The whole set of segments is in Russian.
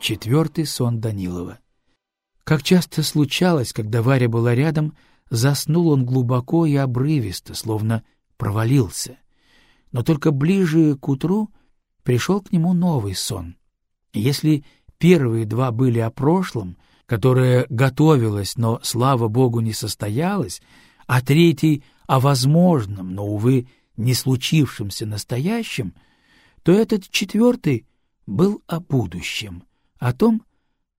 Четвертый сон Данилова. Как часто случалось, когда Варя была рядом, заснул он глубоко и обрывисто, словно провалился. Но только ближе к утру пришел к нему новый сон. Если первые два были о прошлом, которое готовилось, но, слава богу, не состоялось, а третий — о возможном, но, увы, не случившемся настоящем, то этот четвертый был о будущем, о том,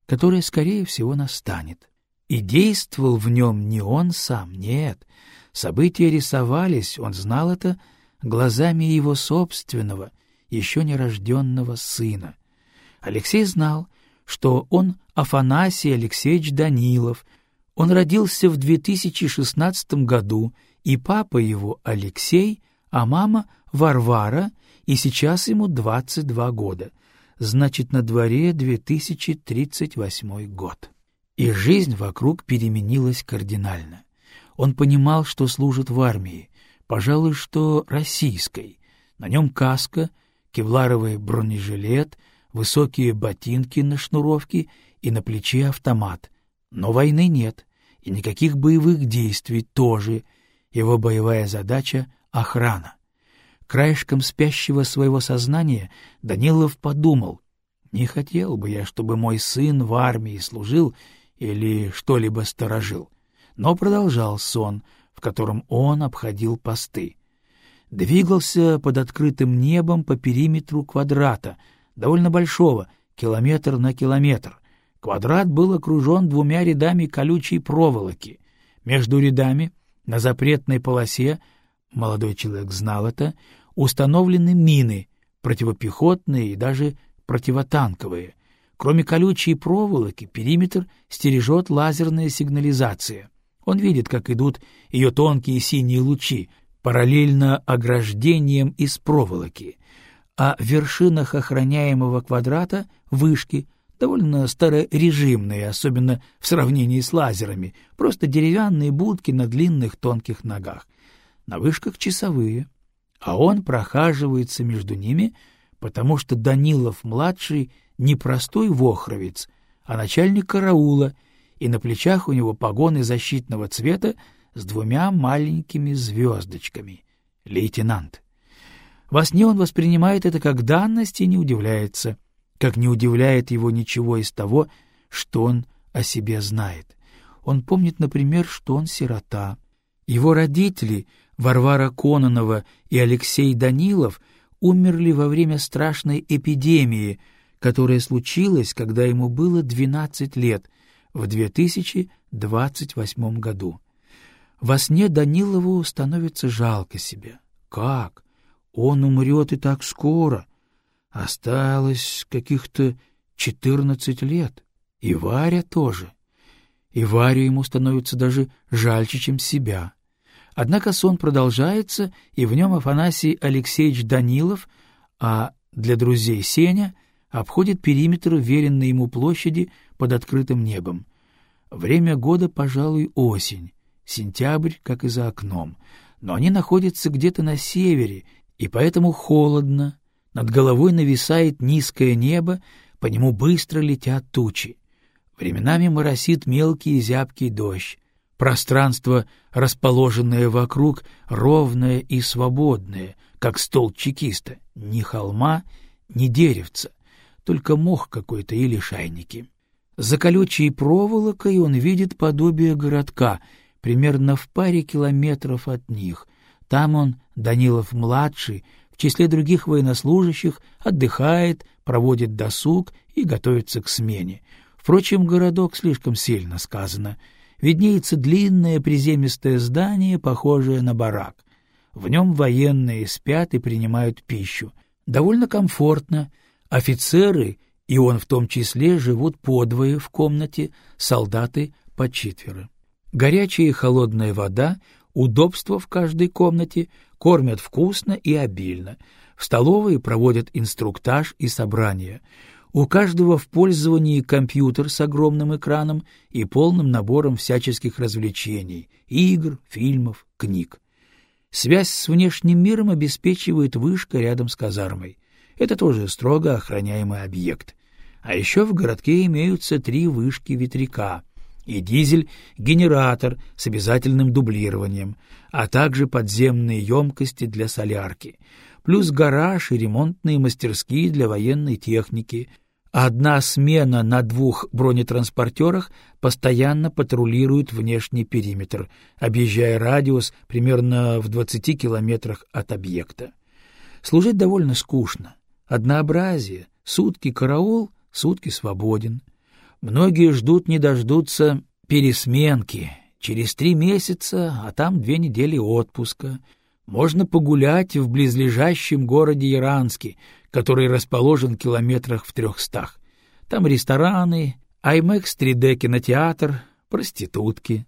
которое, скорее всего, настанет. И действовал в нем не он сам, нет. События рисовались, он знал это, глазами его собственного, еще нерожденного сына. Алексей знал, что он Афанасий Алексеевич Данилов, он родился в 2016 году, и папа его Алексей, а мама Варвара, и сейчас ему 22 года. Значит, на дворе 2038 год. И жизнь вокруг переменилась кардинально. Он понимал, что служит в армии, пожалуй, что российской. На нем каска, кевларовый бронежилет, высокие ботинки на шнуровке и на плече автомат. Но войны нет, и никаких боевых действий тоже. Его боевая задача — охрана. Краешком спящего своего сознания Данилов подумал, «Не хотел бы я, чтобы мой сын в армии служил или что-либо сторожил». Но продолжал сон — в котором он обходил посты. Двигался под открытым небом по периметру квадрата, довольно большого, километр на километр. Квадрат был окружен двумя рядами колючей проволоки. Между рядами, на запретной полосе, молодой человек знал это, установлены мины, противопехотные и даже противотанковые. Кроме колючей проволоки, периметр стережет лазерная сигнализация. Он видит, как идут ее тонкие синие лучи, параллельно ограждениям из проволоки, а в вершинах охраняемого квадрата — вышки, довольно старорежимные, особенно в сравнении с лазерами, просто деревянные будки на длинных тонких ногах. На вышках часовые, а он прохаживается между ними, потому что Данилов-младший не простой вохровец, а начальник караула — и на плечах у него погоны защитного цвета с двумя маленькими звездочками. Лейтенант. Во сне он воспринимает это как данность и не удивляется, как не удивляет его ничего из того, что он о себе знает. Он помнит, например, что он сирота. Его родители, Варвара Кононова и Алексей Данилов, умерли во время страшной эпидемии, которая случилась, когда ему было 12 лет — в 2028 году. Во сне Данилову становится жалко себя. Как? Он умрет и так скоро. Осталось каких-то четырнадцать лет. И Варя тоже. И Варю ему становится даже жальче, чем себя. Однако сон продолжается, и в нем Афанасий Алексеевич Данилов, а для друзей Сеня, обходит периметр веренной ему площади под открытым небом. Время года, пожалуй, осень, сентябрь, как и за окном, но они находятся где-то на севере, и поэтому холодно, над головой нависает низкое небо, по нему быстро летят тучи. Временами моросит мелкий зябкий дождь. Пространство, расположенное вокруг, ровное и свободное, как стол чекиста, ни холма, ни деревца, только мох какой-то или шайники. За колючей проволокой он видит подобие городка, примерно в паре километров от них. Там он, Данилов-младший, в числе других военнослужащих, отдыхает, проводит досуг и готовится к смене. Впрочем, городок слишком сильно сказано. Виднеется длинное приземистое здание, похожее на барак. В нем военные спят и принимают пищу. Довольно комфортно. Офицеры — и он в том числе живут подвое в комнате, солдаты по четверо. Горячая и холодная вода, удобства в каждой комнате, кормят вкусно и обильно. В столовой проводят инструктаж и собрания. У каждого в пользовании компьютер с огромным экраном и полным набором всяческих развлечений, игр, фильмов, книг. Связь с внешним миром обеспечивает вышка рядом с казармой. Это тоже строго охраняемый объект. А еще в городке имеются три вышки ветряка и дизель-генератор с обязательным дублированием, а также подземные емкости для солярки, плюс гараж и ремонтные мастерские для военной техники. Одна смена на двух бронетранспортерах постоянно патрулирует внешний периметр, объезжая радиус примерно в 20 километрах от объекта. Служить довольно скучно. Однообразие, сутки караул, сутки свободен. Многие ждут не дождутся пересменки. Через три месяца, а там две недели отпуска. Можно погулять в близлежащем городе Иранске, который расположен в километрах в трехстах. Там рестораны, IMAX 3D кинотеатр, проститутки.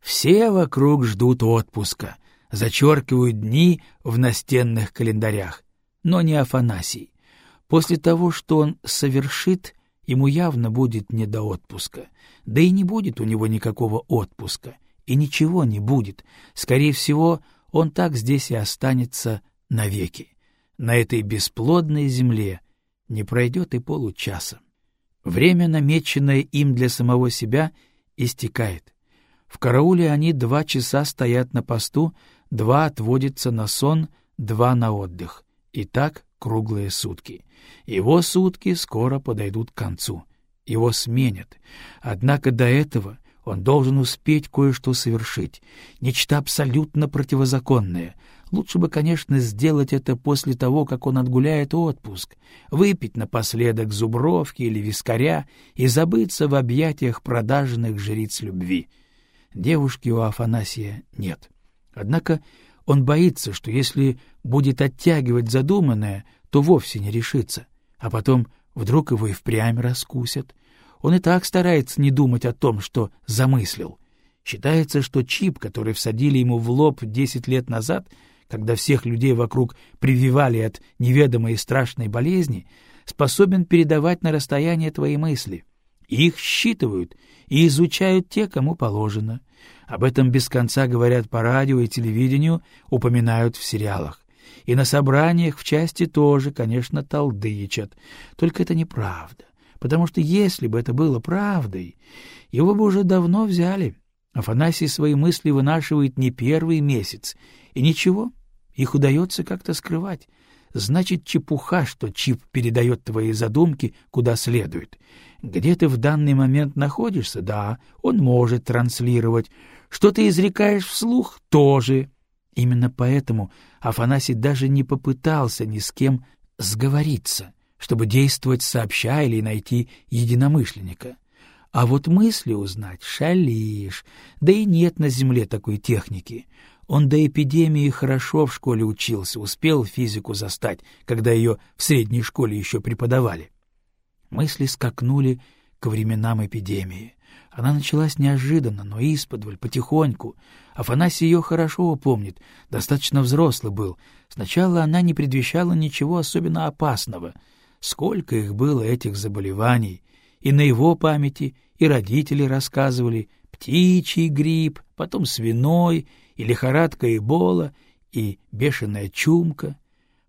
Все вокруг ждут отпуска, зачеркивают дни в настенных календарях. Но не Афанасий. После того, что он совершит, ему явно будет не до отпуска. Да и не будет у него никакого отпуска. И ничего не будет. Скорее всего, он так здесь и останется навеки. На этой бесплодной земле не пройдет и получаса. Время, намеченное им для самого себя, истекает. В карауле они два часа стоят на посту, два отводятся на сон, два на отдых. И так круглые сутки. Его сутки скоро подойдут к концу. Его сменят. Однако до этого он должен успеть кое-что совершить. Нечто абсолютно противозаконное. Лучше бы, конечно, сделать это после того, как он отгуляет отпуск, выпить напоследок зубровки или вискаря и забыться в объятиях продажных жриц любви. Девушки у Афанасия нет. Однако он боится, что если будет оттягивать задуманное, то вовсе не решится, а потом вдруг его и впрямь раскусят. Он и так старается не думать о том, что замыслил. Считается, что чип, который всадили ему в лоб десять лет назад, когда всех людей вокруг прививали от неведомой и страшной болезни, способен передавать на расстояние твои мысли. Их считывают и изучают те, кому положено. Об этом без конца говорят по радио и телевидению, упоминают в сериалах. И на собраниях в части тоже, конечно, толдычат. Только это неправда. Потому что если бы это было правдой, его бы уже давно взяли. Афанасий свои мысли вынашивает не первый месяц. И ничего, их удается как-то скрывать. Значит, чепуха, что чип передает твои задумки куда следует. Где ты в данный момент находишься, да, он может транслировать. Что ты изрекаешь вслух, тоже. Именно поэтому Афанасий даже не попытался ни с кем сговориться, чтобы действовать сообща или найти единомышленника. А вот мысли узнать шалишь, да и нет на земле такой техники. Он до эпидемии хорошо в школе учился, успел физику застать, когда ее в средней школе еще преподавали. Мысли скакнули к временам эпидемии. Она началась неожиданно, но исподволь, потихоньку. Афанасий ее хорошо помнит, достаточно взрослый был. Сначала она не предвещала ничего особенно опасного. Сколько их было, этих заболеваний! И на его памяти, и родители рассказывали. Птичий грипп, потом свиной, и лихорадка Эбола, и бешеная чумка.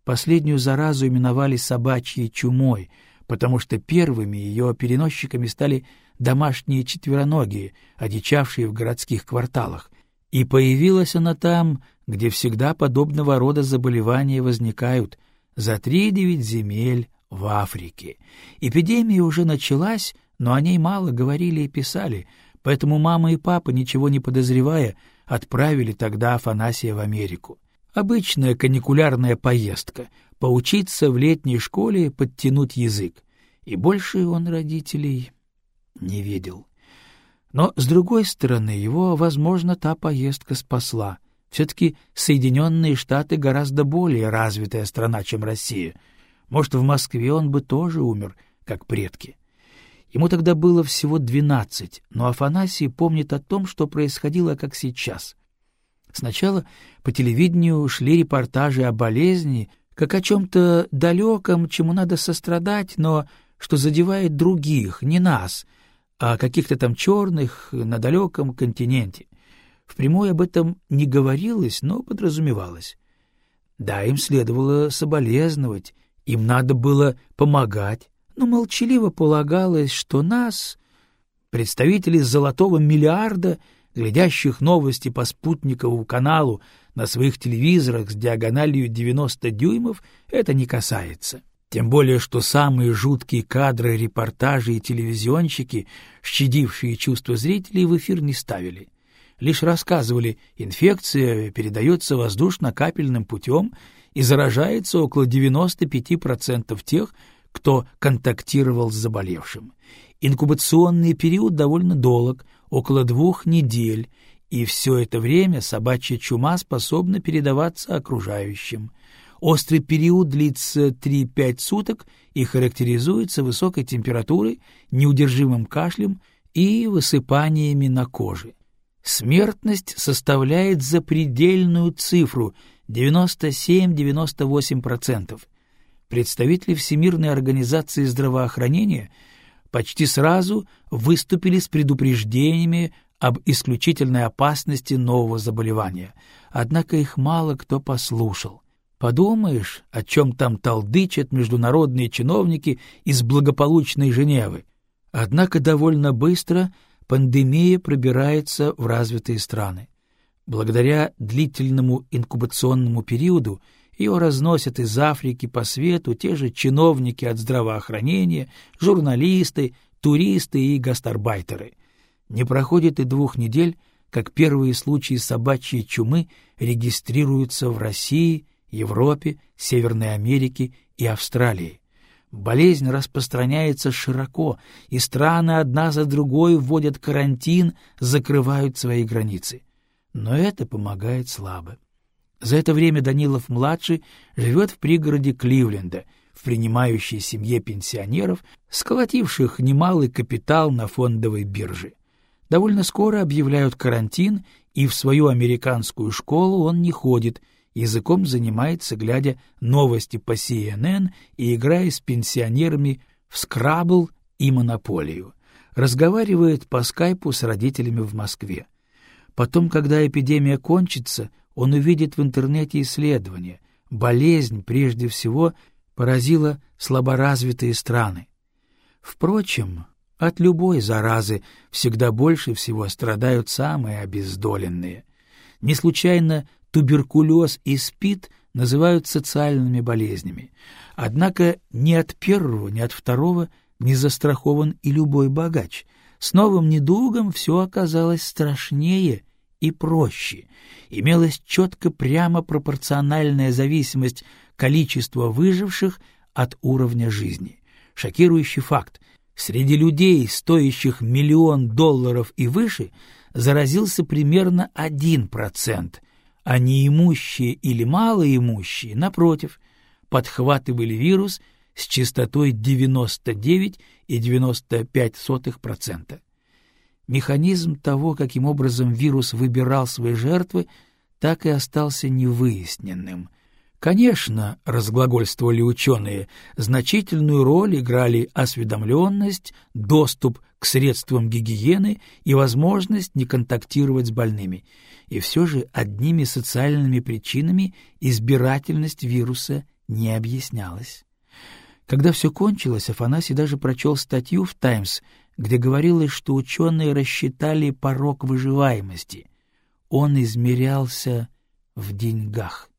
Последнюю заразу именовали собачьей чумой, потому что первыми ее переносчиками стали домашние четвероногие, одичавшие в городских кварталах, и появилась она там, где всегда подобного рода заболевания возникают, за три девять земель в Африке. Эпидемия уже началась, но о ней мало говорили и писали, поэтому мама и папа, ничего не подозревая, отправили тогда Афанасия в Америку. Обычная каникулярная поездка — поучиться в летней школе подтянуть язык. И больше он родителей не видел. Но, с другой стороны, его, возможно, та поездка спасла. Все-таки Соединенные Штаты гораздо более развитая страна, чем Россия. Может, в Москве он бы тоже умер, как предки. Ему тогда было всего двенадцать, но Афанасий помнит о том, что происходило как сейчас. Сначала по телевидению шли репортажи о болезни, как о чем-то далеком, чему надо сострадать, но что задевает других, не нас, о каких-то там черных на далеком континенте. В прямой об этом не говорилось, но подразумевалось. Да, им следовало соболезновать, им надо было помогать, но молчаливо полагалось, что нас, представителей золотого миллиарда, глядящих новости по спутниковому каналу на своих телевизорах с диагональю 90 дюймов, это не касается. Тем более, что самые жуткие кадры репортажи и телевизионщики, щадившие чувства зрителей, в эфир не ставили. Лишь рассказывали, инфекция передается воздушно-капельным путем и заражается около 95% тех, кто контактировал с заболевшим. Инкубационный период довольно долг, около двух недель, и все это время собачья чума способна передаваться окружающим. Острый период длится 3-5 суток и характеризуется высокой температурой, неудержимым кашлем и высыпаниями на коже. Смертность составляет запредельную цифру 97-98%. Представители Всемирной организации здравоохранения почти сразу выступили с предупреждениями об исключительной опасности нового заболевания, однако их мало кто послушал. Подумаешь, о чем там толдычат международные чиновники из благополучной Женевы. Однако довольно быстро пандемия пробирается в развитые страны. Благодаря длительному инкубационному периоду ее разносят из Африки по свету те же чиновники от здравоохранения, журналисты, туристы и гастарбайтеры. Не проходит и двух недель, как первые случаи собачьей чумы регистрируются в России Европе, Северной Америке и Австралии. Болезнь распространяется широко, и страны одна за другой вводят карантин, закрывают свои границы. Но это помогает слабо. За это время Данилов-младший живет в пригороде Кливленда, в принимающей семье пенсионеров, сколотивших немалый капитал на фондовой бирже. Довольно скоро объявляют карантин, и в свою американскую школу он не ходит — языком занимается, глядя новости по CNN и играя с пенсионерами в скрабл и монополию. Разговаривает по скайпу с родителями в Москве. Потом, когда эпидемия кончится, он увидит в интернете исследования. Болезнь, прежде всего, поразила слаборазвитые страны. Впрочем, от любой заразы всегда больше всего страдают самые обездоленные. Не случайно туберкулез и СПИД называют социальными болезнями. Однако ни от первого, ни от второго не застрахован и любой богач. С новым недугом все оказалось страшнее и проще. Имелась четко прямо пропорциональная зависимость количества выживших от уровня жизни. Шокирующий факт. Среди людей, стоящих миллион долларов и выше, заразился примерно один процент, а неимущие или малоимущие, напротив, подхватывали вирус с частотой 99,95%. Механизм того, каким образом вирус выбирал свои жертвы, так и остался невыясненным. Конечно, разглагольствовали ученые, значительную роль играли осведомленность, доступ к средствам гигиены и возможность не контактировать с больными — и все же одними социальными причинами избирательность вируса не объяснялась. Когда все кончилось, Афанасий даже прочел статью в «Таймс», где говорилось, что ученые рассчитали порог выживаемости. Он измерялся в деньгах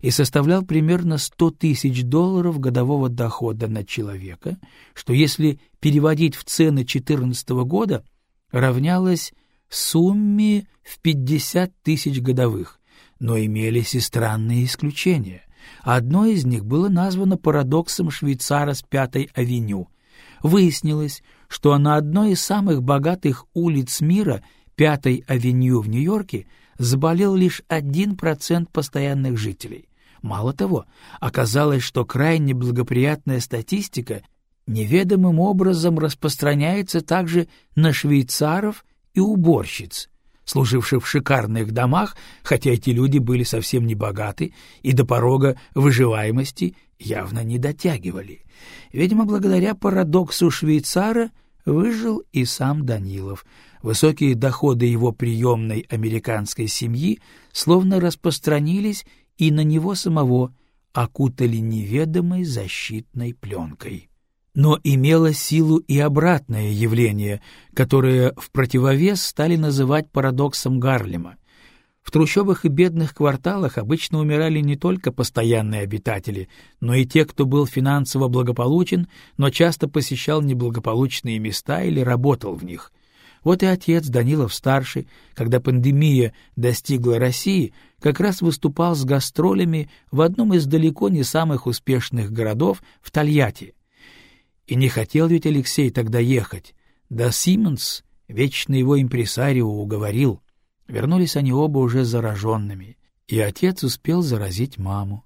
и составлял примерно 100 тысяч долларов годового дохода на человека, что, если переводить в цены 2014 года, равнялось сумме в 50 тысяч годовых, но имелись и странные исключения. Одно из них было названо парадоксом швейцара с Пятой авеню. Выяснилось, что на одной из самых богатых улиц мира, Пятой авеню в Нью-Йорке, заболел лишь один процент постоянных жителей. Мало того, оказалось, что крайне благоприятная статистика неведомым образом распространяется также на швейцаров и уборщиц, служивших в шикарных домах, хотя эти люди были совсем не богаты и до порога выживаемости явно не дотягивали. Видимо, благодаря парадоксу швейцара выжил и сам Данилов. Высокие доходы его приемной американской семьи словно распространились и на него самого, окутали неведомой защитной пленкой. Но имело силу и обратное явление, которое в противовес стали называть парадоксом Гарлема. В трущобах и бедных кварталах обычно умирали не только постоянные обитатели, но и те, кто был финансово благополучен, но часто посещал неблагополучные места или работал в них. Вот и отец Данилов-старший, когда пандемия достигла России, как раз выступал с гастролями в одном из далеко не самых успешных городов, в Тольятти. И не хотел ведь Алексей тогда ехать. Да Симмонс, вечно его импресарио, уговорил. Вернулись они оба уже зараженными, и отец успел заразить маму.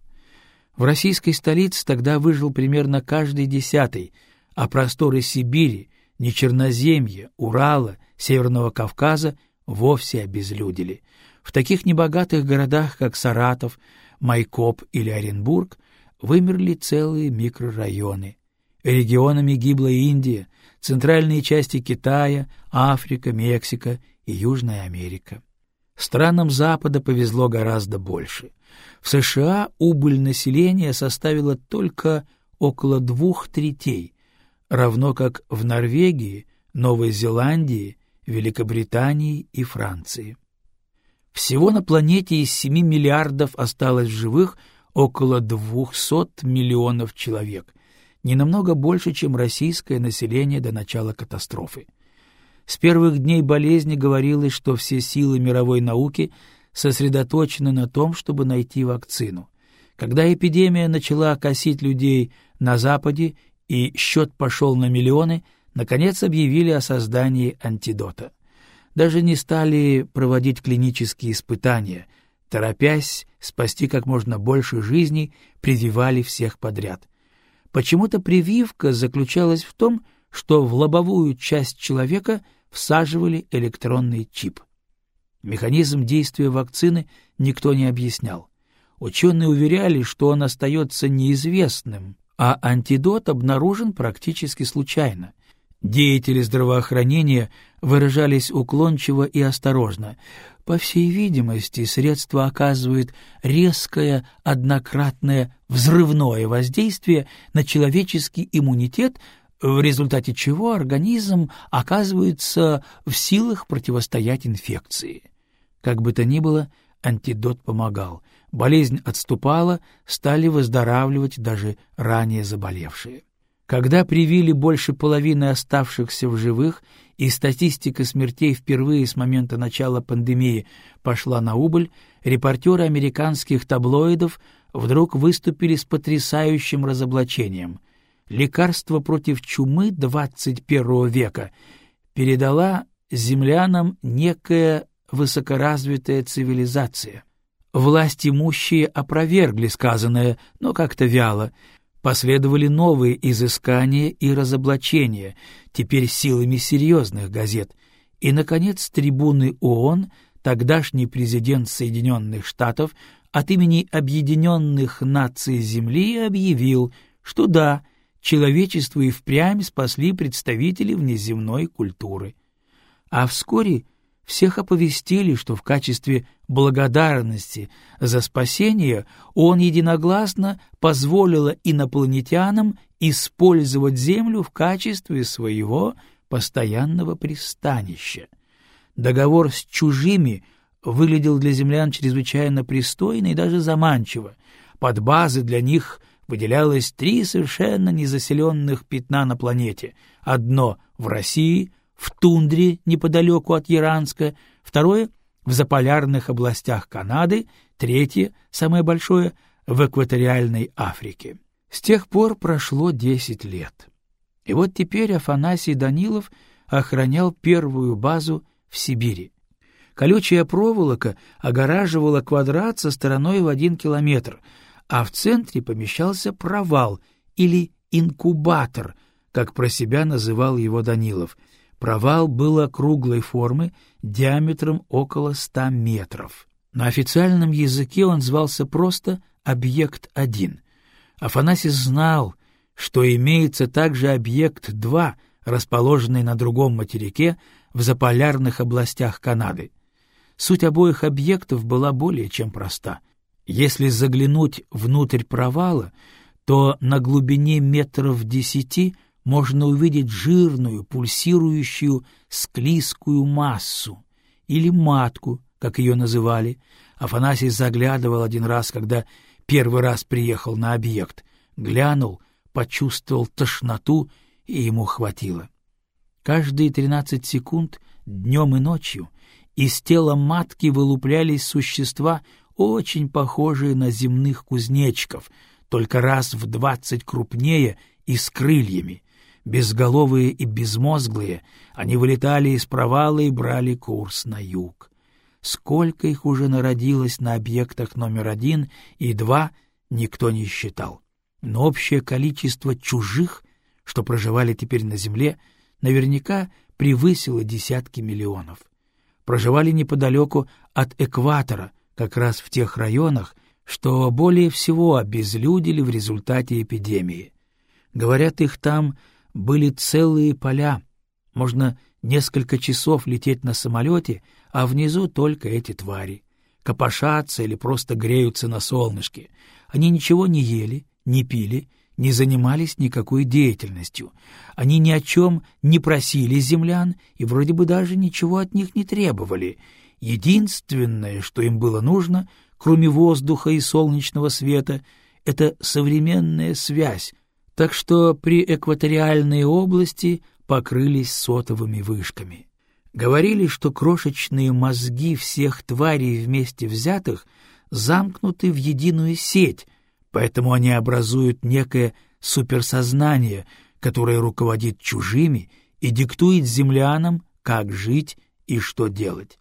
В российской столице тогда выжил примерно каждый десятый, а просторы Сибири, Нечерноземья, Урала, Северного Кавказа вовсе обезлюдили. В таких небогатых городах, как Саратов, Майкоп или Оренбург, вымерли целые микрорайоны. Регионами гибла Индия, центральные части Китая, Африка, Мексика и Южная Америка. Странам Запада повезло гораздо больше. В США убыль населения составила только около двух третей, равно как в Норвегии, Новой Зеландии, Великобритании и Франции. Всего на планете из 7 миллиардов осталось в живых около 200 миллионов человек, не намного больше, чем российское население до начала катастрофы. С первых дней болезни говорилось, что все силы мировой науки сосредоточены на том, чтобы найти вакцину. Когда эпидемия начала косить людей на Западе и счет пошел на миллионы, наконец объявили о создании антидота. Даже не стали проводить клинические испытания, торопясь спасти как можно больше жизней, прививали всех подряд. Почему-то прививка заключалась в том, что в лобовую часть человека всаживали электронный чип. Механизм действия вакцины никто не объяснял. Ученые уверяли, что он остается неизвестным, а антидот обнаружен практически случайно. Деятели здравоохранения выражались уклончиво и осторожно. По всей видимости, средство оказывает резкое, однократное, взрывное воздействие на человеческий иммунитет, в результате чего организм оказывается в силах противостоять инфекции. Как бы то ни было, антидот помогал. Болезнь отступала, стали выздоравливать даже ранее заболевшие. Когда привили больше половины оставшихся в живых, и статистика смертей впервые с момента начала пандемии пошла на убыль, репортеры американских таблоидов вдруг выступили с потрясающим разоблачением лекарство против чумы XXI века передала землянам некая высокоразвитая цивилизация. Власть имущие опровергли сказанное, но как-то вяло. Последовали новые изыскания и разоблачения, теперь силами серьезных газет. И, наконец, трибуны ООН, тогдашний президент Соединенных Штатов, от имени Объединенных Наций Земли объявил, что да, человечество и впрямь спасли представители внеземной культуры. А вскоре всех оповестили, что в качестве благодарности за спасение он единогласно позволило инопланетянам использовать Землю в качестве своего постоянного пристанища. Договор с чужими выглядел для землян чрезвычайно пристойно и даже заманчиво. Под базы для них выделялось три совершенно незаселенных пятна на планете. Одно в России, в тундре неподалеку от Яранска, второе — в заполярных областях Канады, третье, самое большое, в экваториальной Африке. С тех пор прошло десять лет. И вот теперь Афанасий Данилов охранял первую базу в Сибири. Колючая проволока огораживала квадрат со стороной в один километр — а в центре помещался провал или инкубатор, как про себя называл его Данилов. Провал был округлой формы, диаметром около ста метров. На официальном языке он звался просто «Объект-1». Афанасий знал, что имеется также «Объект-2», расположенный на другом материке в заполярных областях Канады. Суть обоих объектов была более чем проста — если заглянуть внутрь провала, то на глубине метров десяти можно увидеть жирную, пульсирующую, склизкую массу, или матку, как ее называли. Афанасий заглядывал один раз, когда первый раз приехал на объект, глянул, почувствовал тошноту, и ему хватило. Каждые тринадцать секунд, днем и ночью, из тела матки вылуплялись существа, очень похожие на земных кузнечиков, только раз в двадцать крупнее и с крыльями. Безголовые и безмозглые, они вылетали из провала и брали курс на юг. Сколько их уже народилось на объектах номер один и два, никто не считал. Но общее количество чужих, что проживали теперь на Земле, наверняка превысило десятки миллионов. Проживали неподалеку от экватора, как раз в тех районах, что более всего обезлюдили в результате эпидемии. Говорят, их там были целые поля. Можно несколько часов лететь на самолете, а внизу только эти твари. Копошатся или просто греются на солнышке. Они ничего не ели, не пили, не занимались никакой деятельностью. Они ни о чем не просили землян и вроде бы даже ничего от них не требовали. Единственное, что им было нужно, кроме воздуха и солнечного света, это современная связь, так что при экваториальной области покрылись сотовыми вышками. Говорили, что крошечные мозги всех тварей вместе взятых замкнуты в единую сеть, поэтому они образуют некое суперсознание, которое руководит чужими и диктует землянам, как жить и что делать.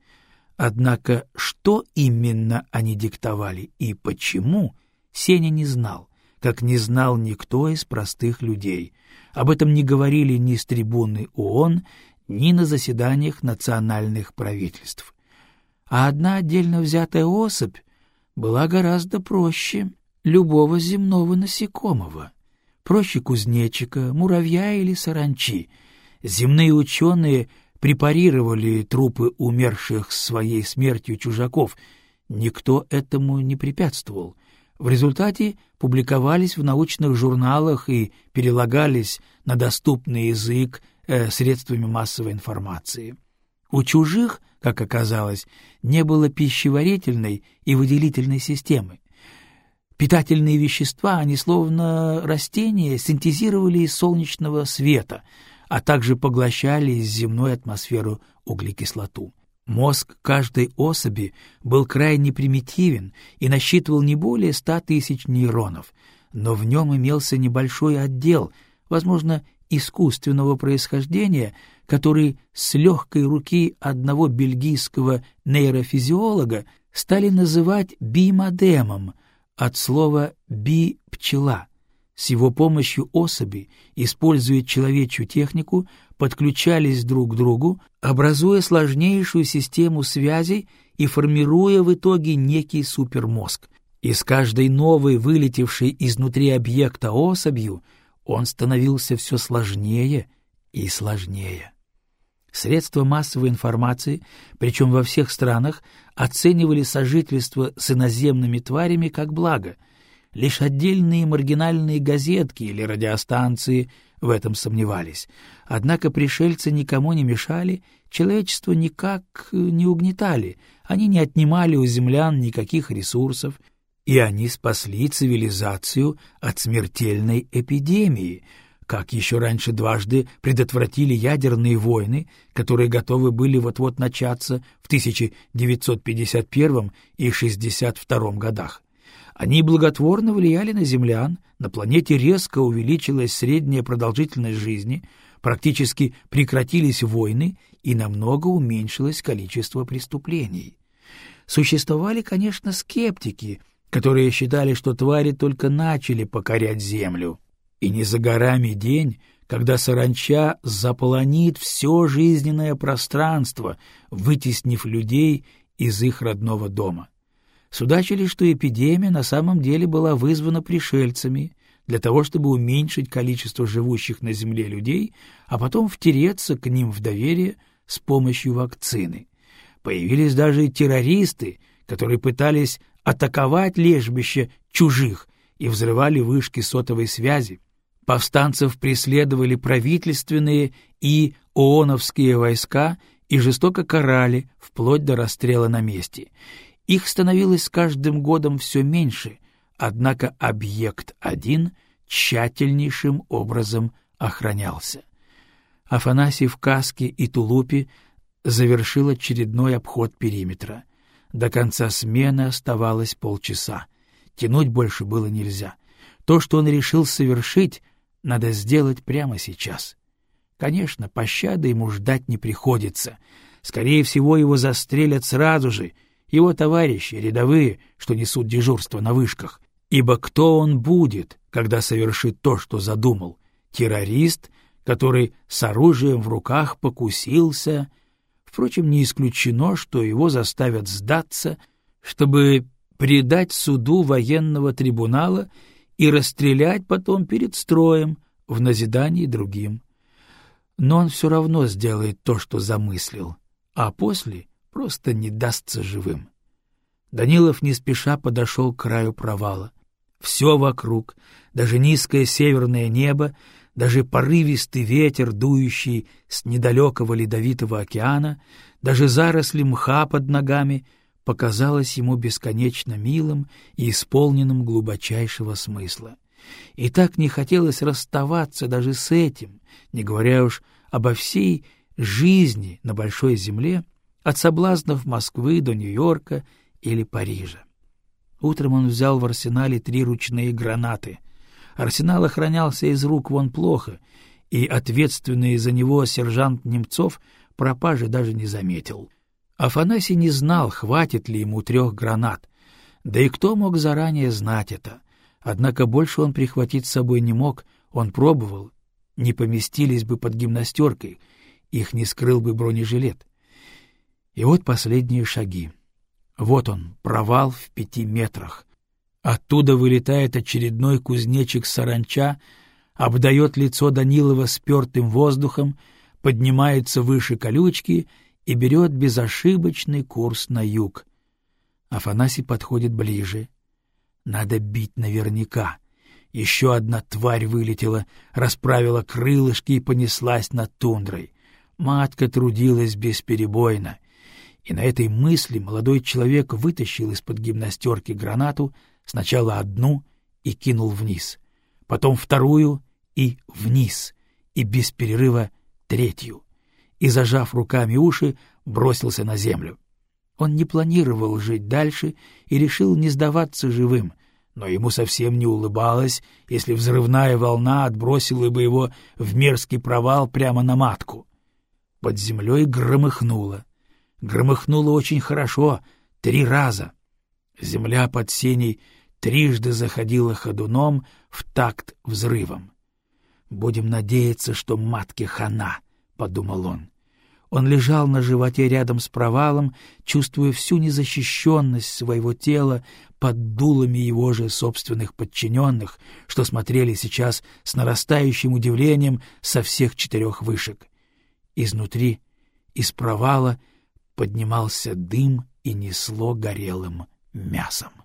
Однако что именно они диктовали и почему, Сеня не знал, как не знал никто из простых людей. Об этом не говорили ни с трибуны ООН, ни на заседаниях национальных правительств. А одна отдельно взятая особь была гораздо проще любого земного насекомого, проще кузнечика, муравья или саранчи. Земные ученые препарировали трупы умерших своей смертью чужаков, никто этому не препятствовал. В результате публиковались в научных журналах и перелагались на доступный язык э, средствами массовой информации. У чужих, как оказалось, не было пищеварительной и выделительной системы. Питательные вещества они, словно растения, синтезировали из солнечного света, а также поглощали из земной атмосферы углекислоту. Мозг каждой особи был крайне примитивен и насчитывал не более ста тысяч нейронов, но в нем имелся небольшой отдел, возможно, искусственного происхождения, который с легкой руки одного бельгийского нейрофизиолога стали называть бимодемом от слова «би-пчела», с его помощью особи, используя человечью технику, подключались друг к другу, образуя сложнейшую систему связей и формируя в итоге некий супермозг. И с каждой новой, вылетевшей изнутри объекта особью, он становился все сложнее и сложнее. Средства массовой информации, причем во всех странах, оценивали сожительство с иноземными тварями как благо — Лишь отдельные маргинальные газетки или радиостанции в этом сомневались. Однако пришельцы никому не мешали, человечество никак не угнетали, они не отнимали у землян никаких ресурсов, и они спасли цивилизацию от смертельной эпидемии, как еще раньше дважды предотвратили ядерные войны, которые готовы были вот-вот начаться в 1951 и 1962 годах. Они благотворно влияли на землян, на планете резко увеличилась средняя продолжительность жизни, практически прекратились войны и намного уменьшилось количество преступлений. Существовали, конечно, скептики, которые считали, что твари только начали покорять Землю. И не за горами день, когда саранча заполонит все жизненное пространство, вытеснив людей из их родного дома. Судачили, что эпидемия на самом деле была вызвана пришельцами для того, чтобы уменьшить количество живущих на Земле людей, а потом втереться к ним в доверие с помощью вакцины. Появились даже террористы, которые пытались атаковать лежбище чужих и взрывали вышки сотовой связи. Повстанцев преследовали правительственные и ООНовские войска и жестоко карали, вплоть до расстрела на месте. Их становилось с каждым годом все меньше, однако объект один тщательнейшим образом охранялся. Афанасий в каске и тулупе завершил очередной обход периметра. До конца смены оставалось полчаса. Тянуть больше было нельзя. То, что он решил совершить, надо сделать прямо сейчас. Конечно, пощады ему ждать не приходится. Скорее всего, его застрелят сразу же, его товарищи, рядовые, что несут дежурство на вышках. Ибо кто он будет, когда совершит то, что задумал? Террорист, который с оружием в руках покусился... Впрочем, не исключено, что его заставят сдаться, чтобы предать суду военного трибунала и расстрелять потом перед строем в назидании другим но он все равно сделает то, что замыслил, а после просто не дастся живым. Данилов не спеша подошел к краю провала. Все вокруг, даже низкое северное небо, даже порывистый ветер, дующий с недалекого ледовитого океана, даже заросли мха под ногами показалось ему бесконечно милым и исполненным глубочайшего смысла. И так не хотелось расставаться даже с этим, не говоря уж обо всей жизни на Большой Земле, от соблазнов Москвы до Нью-Йорка или Парижа. Утром он взял в арсенале три ручные гранаты. Арсенал охранялся из рук вон плохо, и ответственный за него сержант Немцов пропажи даже не заметил. Афанасий не знал, хватит ли ему трех гранат, да и кто мог заранее знать это. Однако больше он прихватить с собой не мог, он пробовал, не поместились бы под гимнастеркой, их не скрыл бы бронежилет. И вот последние шаги. Вот он, провал в пяти метрах. Оттуда вылетает очередной кузнечик саранча, обдает лицо Данилова спертым воздухом, поднимается выше колючки и берет безошибочный курс на юг. Афанасий подходит ближе. Надо бить наверняка. Еще одна тварь вылетела, расправила крылышки и понеслась над тундрой. Матка трудилась бесперебойно. И на этой мысли молодой человек вытащил из-под гимнастерки гранату, сначала одну и кинул вниз, потом вторую и вниз, и без перерыва третью. И, зажав руками уши, бросился на землю. Он не планировал жить дальше и решил не сдаваться живым, но ему совсем не улыбалось, если взрывная волна отбросила бы его в мерзкий провал прямо на матку. Под землей громыхнуло. Громыхнуло очень хорошо, три раза. Земля под сеней трижды заходила ходуном в такт взрывом. «Будем надеяться, что матке хана», — подумал он. Он лежал на животе рядом с провалом, чувствуя всю незащищенность своего тела под дулами его же собственных подчиненных, что смотрели сейчас с нарастающим удивлением со всех четырех вышек. Изнутри, из провала, поднимался дым и несло горелым мясом.